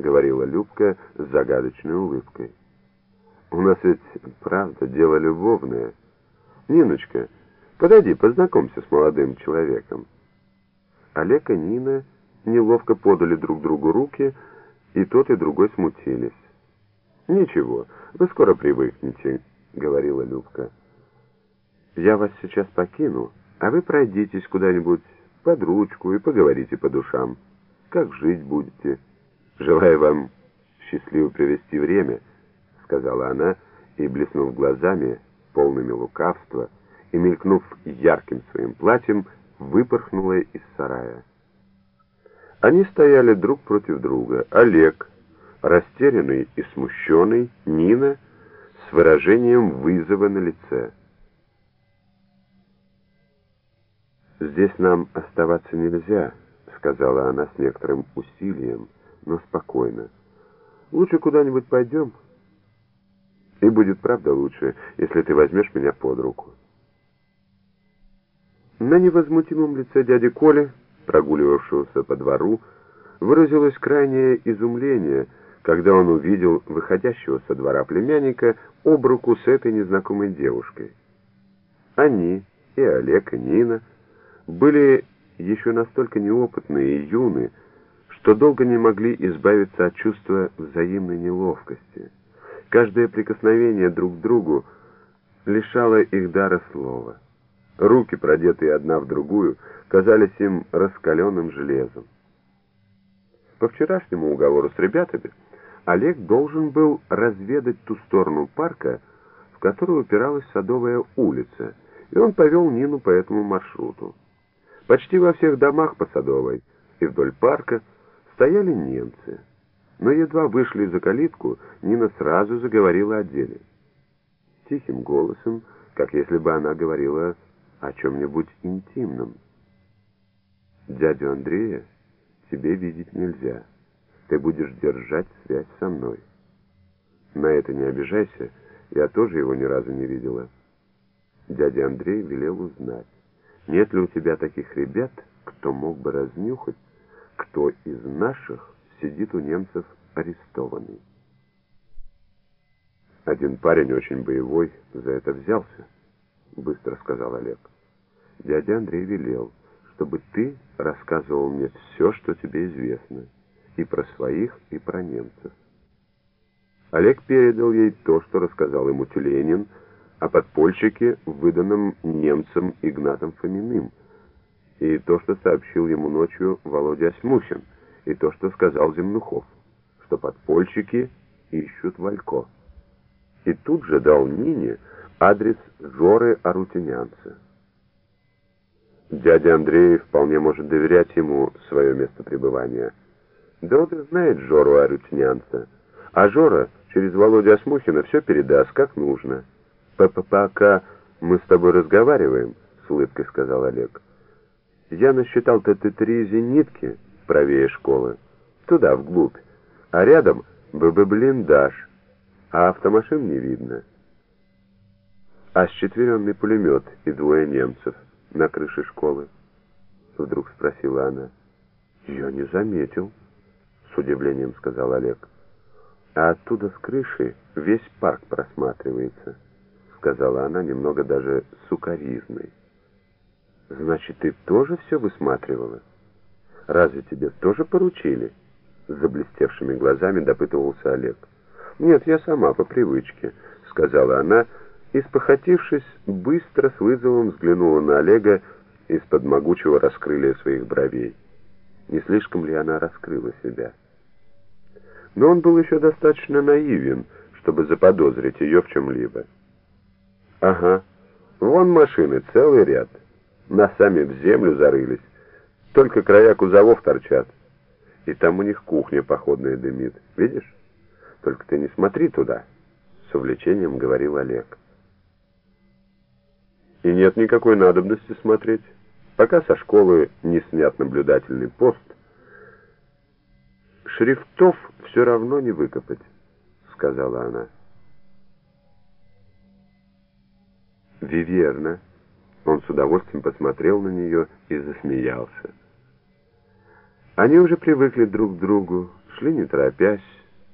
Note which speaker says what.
Speaker 1: говорила Любка с загадочной улыбкой. «У нас ведь, правда, дело любовное. Ниночка, подойди, познакомься с молодым человеком». Олег и Нина неловко подали друг другу руки, и тот и другой смутились. «Ничего, вы скоро привыкнете», — говорила Любка. «Я вас сейчас покину, а вы пройдитесь куда-нибудь под ручку и поговорите по душам. Как жить будете? Желаю вам счастливо провести время», — сказала она, и, блеснув глазами, полными лукавства, и мелькнув ярким своим платьем, выпорхнула из сарая. Они стояли друг против друга. Олег, растерянный и смущенный, Нина с выражением вызова на лице. «Здесь нам оставаться нельзя», — сказала она с некоторым усилием, но спокойно. «Лучше куда-нибудь пойдем, и будет правда лучше, если ты возьмешь меня под руку». На невозмутимом лице дяди Коли, прогуливавшегося по двору, выразилось крайнее изумление, когда он увидел выходящего со двора племянника об руку с этой незнакомой девушкой. Они, и Олег, и Нина, были еще настолько неопытные и юны, что долго не могли избавиться от чувства взаимной неловкости. Каждое прикосновение друг к другу лишало их дара слова. Руки, продетые одна в другую, казались им раскаленным железом. По вчерашнему уговору с ребятами Олег должен был разведать ту сторону парка, в которую упиралась Садовая улица, и он повел Нину по этому маршруту. Почти во всех домах по Садовой и вдоль парка стояли немцы, но едва вышли за калитку, Нина сразу заговорила о деле. Тихим голосом, как если бы она говорила о чем-нибудь интимном. «Дядю Андрея тебе видеть нельзя. Ты будешь держать связь со мной. На это не обижайся, я тоже его ни разу не видела». Дядя Андрей велел узнать, нет ли у тебя таких ребят, кто мог бы разнюхать, кто из наших сидит у немцев арестованный. Один парень очень боевой за это взялся. — быстро сказал Олег. «Дядя Андрей велел, чтобы ты рассказывал мне все, что тебе известно, и про своих, и про немцев». Олег передал ей то, что рассказал ему Тюленин о подпольщике, выданном немцам Игнатом Фоминым, и то, что сообщил ему ночью Володя Осьмухин, и то, что сказал Земнухов, что подпольщики ищут Валько. И тут же дал Нине адрес Жоры Арутинянца. Дядя Андрей вполне может доверять ему свое место пребывания. Додр знает Жору Арутинянца, а Жора через Володю Осмухина все передаст, как нужно. «Пока мы с тобой разговариваем», — с улыбкой сказал Олег, — «я насчитал т три зенитки правее школы, туда, вглубь, а рядом ББ-блиндаж, а автомашин не видно» а счетверенный пулемет и двое немцев на крыше школы? Вдруг спросила она. Я не заметил, с удивлением сказал Олег. А оттуда с крыши весь парк просматривается, сказала она немного даже сукоризной. Значит, ты тоже все высматривала? Разве тебе тоже поручили? С заблестевшими глазами допытывался Олег. Нет, я сама по привычке, сказала она, и, спохотившись, быстро с вызовом взглянула на Олега из-под могучего раскрылия своих бровей. Не слишком ли она раскрыла себя? Но он был еще достаточно наивен, чтобы заподозрить ее в чем-либо. «Ага, вон машины, целый ряд. Носами в землю зарылись. Только края кузовов торчат. И там у них кухня походная дымит. Видишь? Только ты не смотри туда», — с увлечением говорил Олег. И нет никакой надобности смотреть. Пока со школы не снят наблюдательный пост, шрифтов все равно не выкопать, сказала она. Виверна. Он с удовольствием посмотрел на нее и засмеялся. Они уже привыкли друг к другу, Шли не торопясь,